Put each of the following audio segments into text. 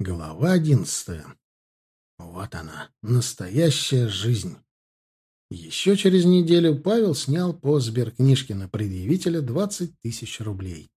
Глава одиннадцатая. Вот она, настоящая жизнь. Еще через неделю Павел снял по сберкнижке на предъявителя двадцать тысяч рублей.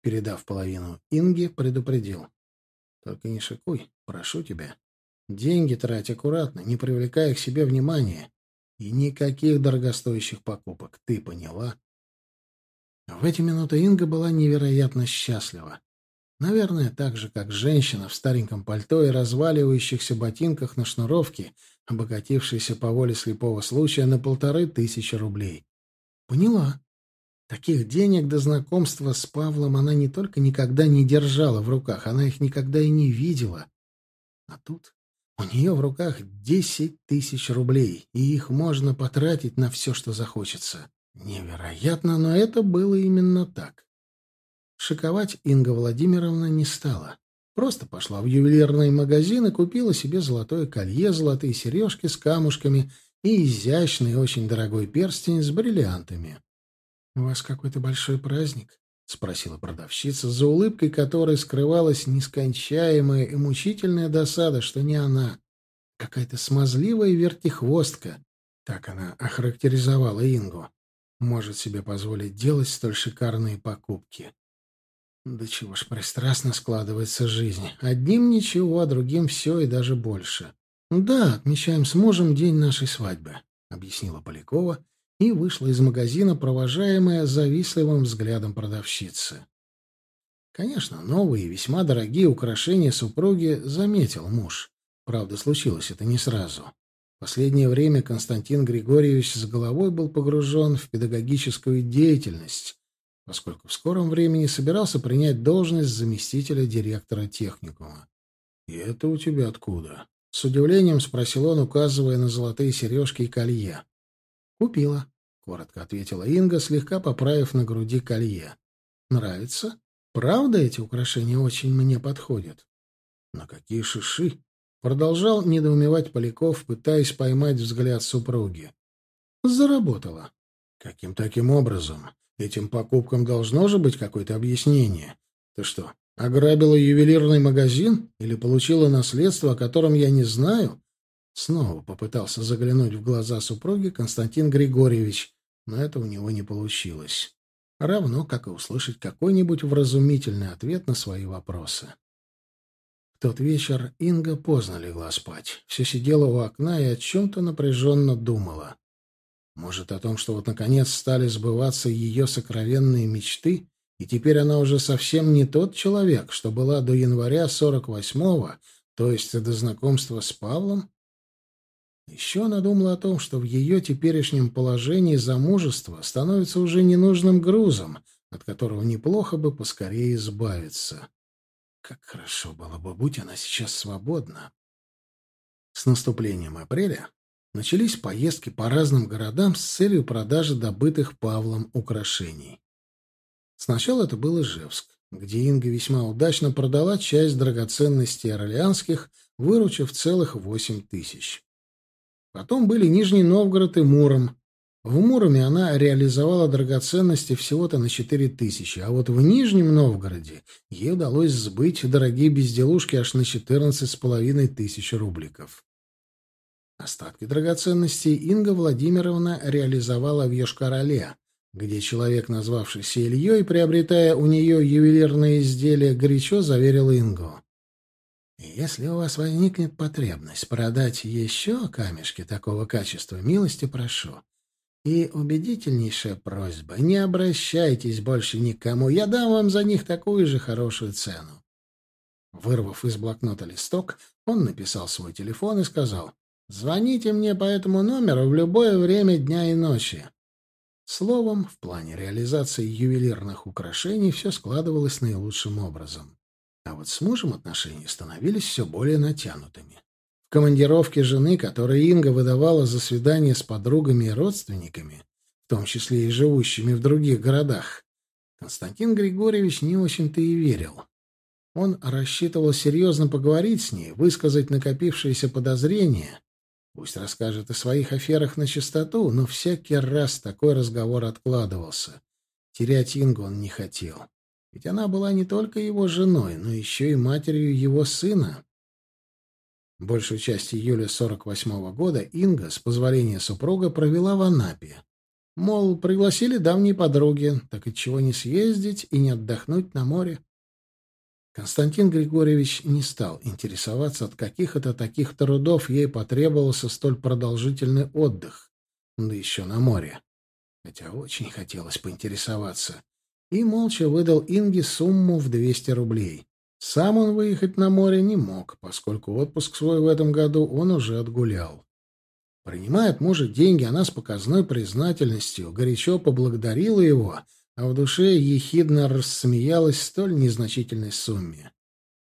Передав половину Инге, предупредил. «Только не шикуй, прошу тебя. Деньги трать аккуратно, не привлекая к себе внимания. И никаких дорогостоящих покупок, ты поняла?» В эти минуты Инга была невероятно счастлива. Наверное, так же, как женщина в стареньком пальто и разваливающихся ботинках на шнуровке, обогатившаяся по воле слепого случая на полторы тысячи рублей. Поняла. Таких денег до знакомства с Павлом она не только никогда не держала в руках, она их никогда и не видела. А тут у нее в руках десять тысяч рублей, и их можно потратить на все, что захочется. Невероятно, но это было именно так. Шиковать Инга Владимировна не стала. Просто пошла в ювелирный магазин и купила себе золотое колье, золотые сережки с камушками и изящный очень дорогой перстень с бриллиантами. «У вас какой-то большой праздник?» — спросила продавщица, за улыбкой которой скрывалась нескончаемая и мучительная досада, что не она. Какая-то смазливая вертихвостка, так она охарактеризовала Ингу, может себе позволить делать столь шикарные покупки. Да чего ж пристрастно складывается жизнь. Одним ничего, а другим все и даже больше. «Да, отмечаем с мужем день нашей свадьбы», — объяснила Полякова и вышла из магазина, провожаемая завистливым взглядом продавщицы. Конечно, новые, весьма дорогие украшения супруги заметил муж. Правда, случилось это не сразу. В последнее время Константин Григорьевич с головой был погружен в педагогическую деятельность, поскольку в скором времени собирался принять должность заместителя директора техникума. «И это у тебя откуда?» — с удивлением спросил он, указывая на золотые сережки и колье. «Купила», — коротко ответила Инга, слегка поправив на груди колье. «Нравится? Правда эти украшения очень мне подходят?» «На какие шиши?» — продолжал недоумевать Поляков, пытаясь поймать взгляд супруги. «Заработала». «Каким таким образом?» Этим покупкам должно же быть какое-то объяснение. Ты что, ограбила ювелирный магазин или получила наследство, о котором я не знаю? Снова попытался заглянуть в глаза супруги Константин Григорьевич, но это у него не получилось. Равно, как и услышать какой-нибудь вразумительный ответ на свои вопросы. В тот вечер Инга поздно легла спать. Все сидела у окна и о чем-то напряженно думала. Может, о том, что вот наконец стали сбываться ее сокровенные мечты, и теперь она уже совсем не тот человек, что была до января 48-го, то есть до знакомства с Павлом? Еще она думала о том, что в ее теперешнем положении замужество становится уже ненужным грузом, от которого неплохо бы поскорее избавиться. Как хорошо было бы, будь она сейчас свободна. С наступлением апреля начались поездки по разным городам с целью продажи добытых Павлом украшений. Сначала это был Ижевск, где Инга весьма удачно продала часть драгоценностей орлеанских, выручив целых восемь тысяч. Потом были Нижний Новгород и Муром. В Муроме она реализовала драгоценности всего-то на четыре тысячи, а вот в Нижнем Новгороде ей удалось сбыть дорогие безделушки аж на четырнадцать с половиной тысяч рубликов. Остатки драгоценностей Инга Владимировна реализовала в Йошкар-Оле, где человек, назвавшийся Ильей, приобретая у нее ювелирные изделия, горячо заверил Ингу. «Если у вас возникнет потребность продать еще камешки такого качества, милости прошу. И убедительнейшая просьба, не обращайтесь больше никому, я дам вам за них такую же хорошую цену». Вырвав из блокнота листок, он написал свой телефон и сказал, Звоните мне по этому номеру в любое время дня и ночи. Словом, в плане реализации ювелирных украшений все складывалось наилучшим образом. А вот с мужем отношения становились все более натянутыми. В командировке жены, которую Инга выдавала за свидание с подругами и родственниками, в том числе и живущими в других городах, Константин Григорьевич не очень-то и верил. Он рассчитывал серьезно поговорить с ней, высказать накопившиеся подозрения, Пусть расскажет о своих аферах на чистоту, но всякий раз такой разговор откладывался. Терять Ингу он не хотел. Ведь она была не только его женой, но еще и матерью его сына. Большую часть июля 48 -го года Инга, с позволения супруга, провела в Анапе. Мол, пригласили давние подруги, так и чего не съездить и не отдохнуть на море. Константин Григорьевич не стал интересоваться, от каких это таких трудов ей потребовался столь продолжительный отдых, да еще на море. Хотя очень хотелось поинтересоваться. И молча выдал Инге сумму в 200 рублей. Сам он выехать на море не мог, поскольку отпуск свой в этом году он уже отгулял. Принимая от мужа деньги, она с показной признательностью горячо поблагодарила его — а в душе ехидно рассмеялась столь незначительной сумме.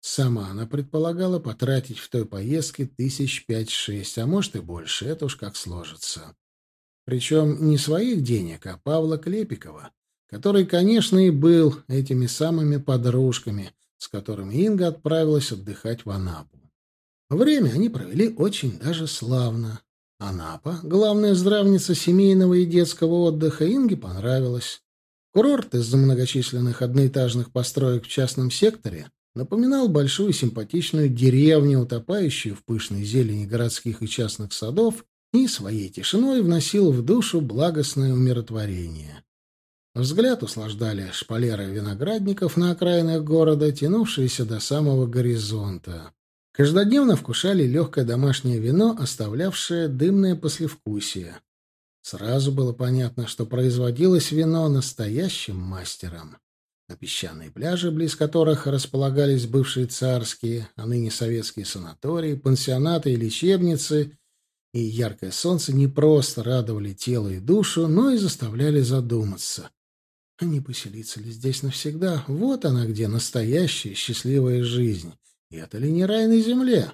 Сама она предполагала потратить в той поездке тысяч пять-шесть, а может и больше, это уж как сложится. Причем не своих денег, а Павла Клепикова, который, конечно, и был этими самыми подружками, с которыми Инга отправилась отдыхать в Анапу. Время они провели очень даже славно. Анапа, главная здравница семейного и детского отдыха, Инге понравилась. Курорт из-за многочисленных одноэтажных построек в частном секторе напоминал большую симпатичную деревню, утопающую в пышной зелени городских и частных садов, и своей тишиной вносил в душу благостное умиротворение. Взгляд услаждали шпалеры виноградников на окраинах города, тянувшиеся до самого горизонта. Каждодневно вкушали легкое домашнее вино, оставлявшее дымное послевкусие. Сразу было понятно, что производилось вино настоящим мастером. На песчаные пляжи, близ которых располагались бывшие царские, а ныне советские санатории, пансионаты и лечебницы, и яркое солнце не просто радовали тело и душу, но и заставляли задуматься. А не поселиться ли здесь навсегда? Вот она где, настоящая счастливая жизнь. И это ли не рай на земле?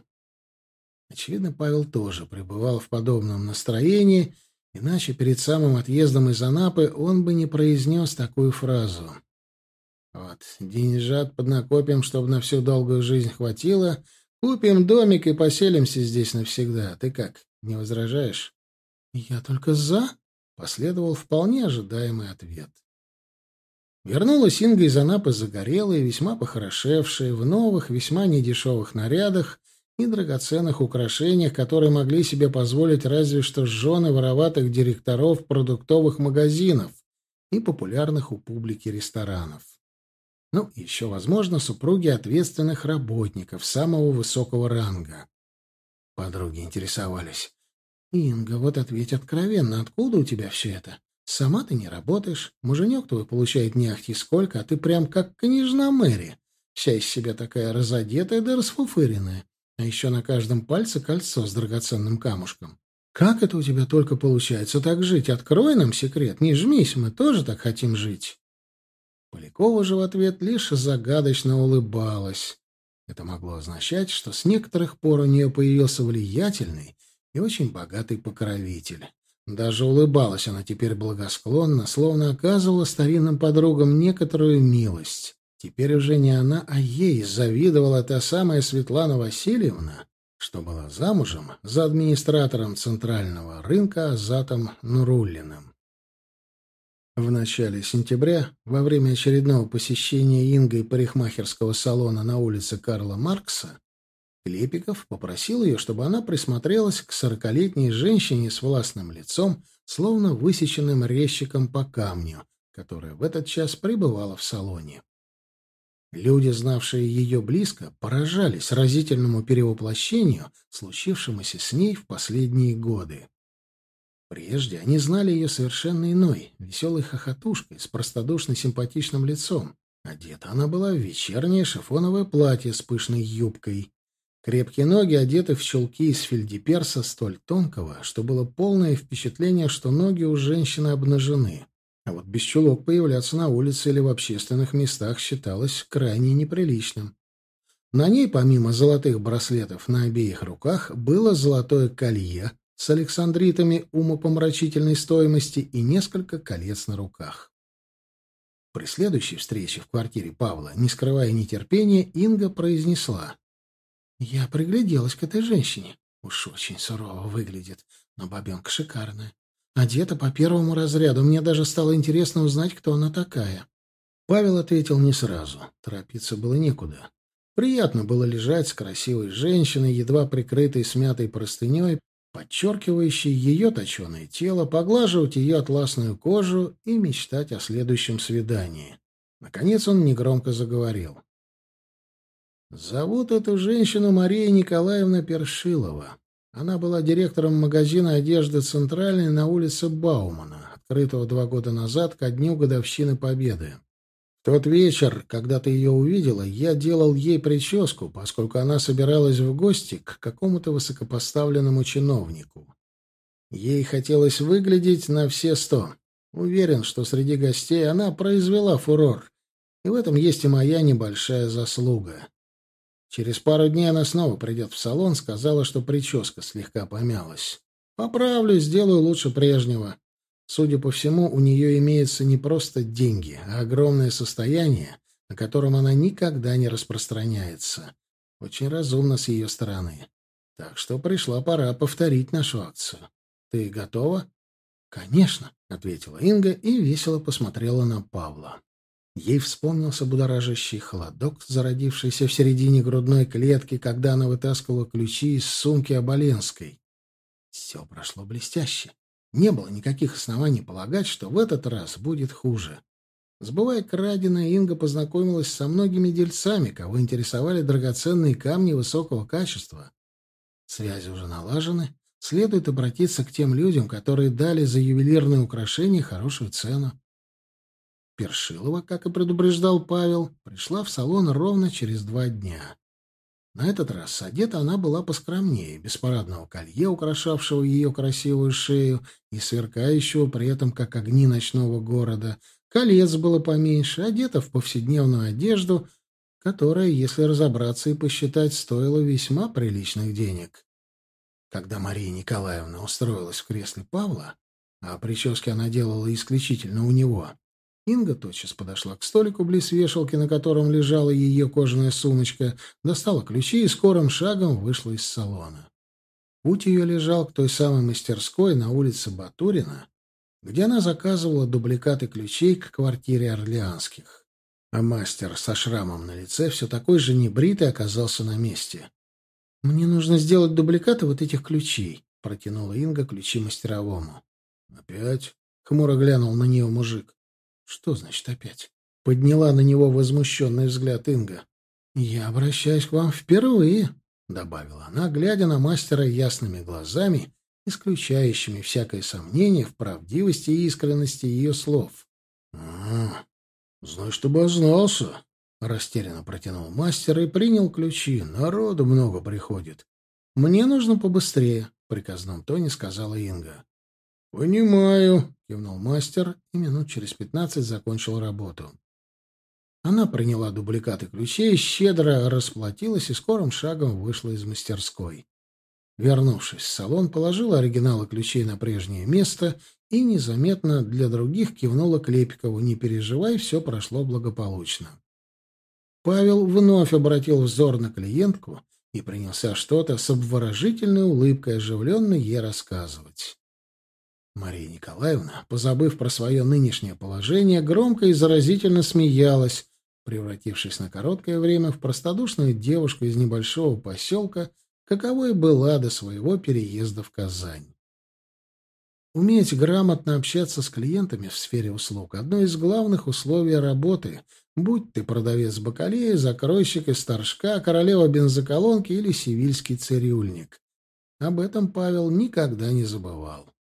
Очевидно, Павел тоже пребывал в подобном настроении — Иначе перед самым отъездом из Анапы он бы не произнес такую фразу. Вот, деньжат поднакопим, чтобы на всю долгую жизнь хватило, купим домик и поселимся здесь навсегда. Ты как, не возражаешь? Я только за, последовал вполне ожидаемый ответ. Вернулась Инга из Анапы загорелая, весьма похорошевшая, в новых, весьма недешевых нарядах, и драгоценных украшениях, которые могли себе позволить разве что жены вороватых директоров продуктовых магазинов и популярных у публики ресторанов. Ну, еще, возможно, супруги ответственных работников самого высокого ранга. Подруги интересовались. «Инга, вот ответь откровенно, откуда у тебя все это? Сама ты не работаешь, муженек твой получает не ахти сколько, а ты прям как княжна Мэри, вся из себя такая разодетая да расфуфыренная. А еще на каждом пальце кольцо с драгоценным камушком. Как это у тебя только получается так жить? Открой нам секрет, не жмись, мы тоже так хотим жить. Полякова же в ответ лишь загадочно улыбалась. Это могло означать, что с некоторых пор у нее появился влиятельный и очень богатый покровитель. Даже улыбалась она теперь благосклонно, словно оказывала старинным подругам некоторую милость. Теперь уже не она, а ей завидовала та самая Светлана Васильевна, что была замужем за администратором центрального рынка Азатом Нуруллиным. В начале сентября, во время очередного посещения Ингой парикмахерского салона на улице Карла Маркса, Клепиков попросил ее, чтобы она присмотрелась к сорокалетней женщине с властным лицом, словно высеченным резчиком по камню, которая в этот час пребывала в салоне. Люди, знавшие ее близко, поражались разительному перевоплощению, случившемуся с ней в последние годы. Прежде они знали ее совершенно иной, веселой хохотушкой, с простодушно симпатичным лицом. Одета она была в вечернее шифоновое платье с пышной юбкой. Крепкие ноги одеты в чулки из фельдеперса столь тонкого, что было полное впечатление, что ноги у женщины обнажены. А вот без чулок появляться на улице или в общественных местах считалось крайне неприличным. На ней, помимо золотых браслетов на обеих руках, было золотое колье с александритами умопомрачительной стоимости и несколько колец на руках. При следующей встрече в квартире Павла, не скрывая нетерпения, Инга произнесла. «Я пригляделась к этой женщине. Уж очень сурово выглядит, но бабенка шикарная. Одета по первому разряду. Мне даже стало интересно узнать, кто она такая. Павел ответил не сразу. Торопиться было некуда. Приятно было лежать с красивой женщиной, едва прикрытой смятой простыней, подчеркивающей ее точеное тело, поглаживать ее атласную кожу и мечтать о следующем свидании. Наконец он негромко заговорил. «Зовут эту женщину Мария Николаевна Першилова. Она была директором магазина одежды «Центральной» на улице Баумана, открытого два года назад ко дню годовщины Победы тот вечер, когда ты ее увидела, я делал ей прическу, поскольку она собиралась в гости к какому-то высокопоставленному чиновнику. Ей хотелось выглядеть на все сто. Уверен, что среди гостей она произвела фурор. И в этом есть и моя небольшая заслуга. Через пару дней она снова придет в салон, сказала, что прическа слегка помялась. Поправлю, сделаю лучше прежнего. Судя по всему, у нее имеются не просто деньги, а огромное состояние, о котором она никогда не распространяется. Очень разумно с ее стороны. Так что пришла пора повторить нашу акцию. Ты готова? Конечно, ответила Инга и весело посмотрела на Павла. Ей вспомнился будоражащий холодок, зародившийся в середине грудной клетки, когда она вытаскивала ключи из сумки Оболенской. Все прошло блестяще. Не было никаких оснований полагать, что в этот раз будет хуже. Сбывая краденое, Инга познакомилась со многими дельцами, кого интересовали драгоценные камни высокого качества. Связи уже налажены. Следует обратиться к тем людям, которые дали за ювелирные украшения хорошую цену. Першилова, как и предупреждал Павел, пришла в салон ровно через два дня. На этот раз одета она была поскромнее, без парадного колье, украшавшего ее красивую шею и сверкающего при этом, как огни ночного города. Колец было поменьше, одета в повседневную одежду, которая, если разобраться и посчитать, стоила весьма приличных денег. Когда Мария Николаевна устроилась в кресле Павла, а прически она делала исключительно у него, Инга тотчас подошла к столику близ вешалки, на котором лежала ее кожаная сумочка, достала ключи и скорым шагом вышла из салона. Путь ее лежал к той самой мастерской на улице Батурина, где она заказывала дубликаты ключей к квартире Орлеанских. А мастер со шрамом на лице, все такой же небритый, оказался на месте. «Мне нужно сделать дубликаты вот этих ключей», — протянула Инга ключи мастеровому. «Опять?» — хмуро глянул на нее мужик. Что значит опять? Подняла на него возмущенный взгляд Инга. «Я обращаюсь к вам впервые», — добавила она, глядя на мастера ясными глазами, исключающими всякое сомнение в правдивости и искренности ее слов. «А, значит, обознался», — растерянно протянул мастер и принял ключи. «Народу много приходит». «Мне нужно побыстрее», — в приказном тоне сказала Инга. «Понимаю», — кивнул мастер и минут через пятнадцать закончил работу. Она приняла дубликаты ключей, щедро расплатилась и скорым шагом вышла из мастерской. Вернувшись в салон, положила оригиналы ключей на прежнее место и незаметно для других кивнула Клепикову. «Не переживай, все прошло благополучно». Павел вновь обратил взор на клиентку и принялся что-то с обворожительной улыбкой оживленно ей рассказывать. Мария Николаевна, позабыв про свое нынешнее положение, громко и заразительно смеялась, превратившись на короткое время в простодушную девушку из небольшого поселка, каковой была до своего переезда в Казань. Уметь грамотно общаться с клиентами в сфере услуг — одно из главных условий работы, будь ты продавец бакалея, закройщик из торжка, королева бензоколонки или сивильский цирюльник. Об этом Павел никогда не забывал.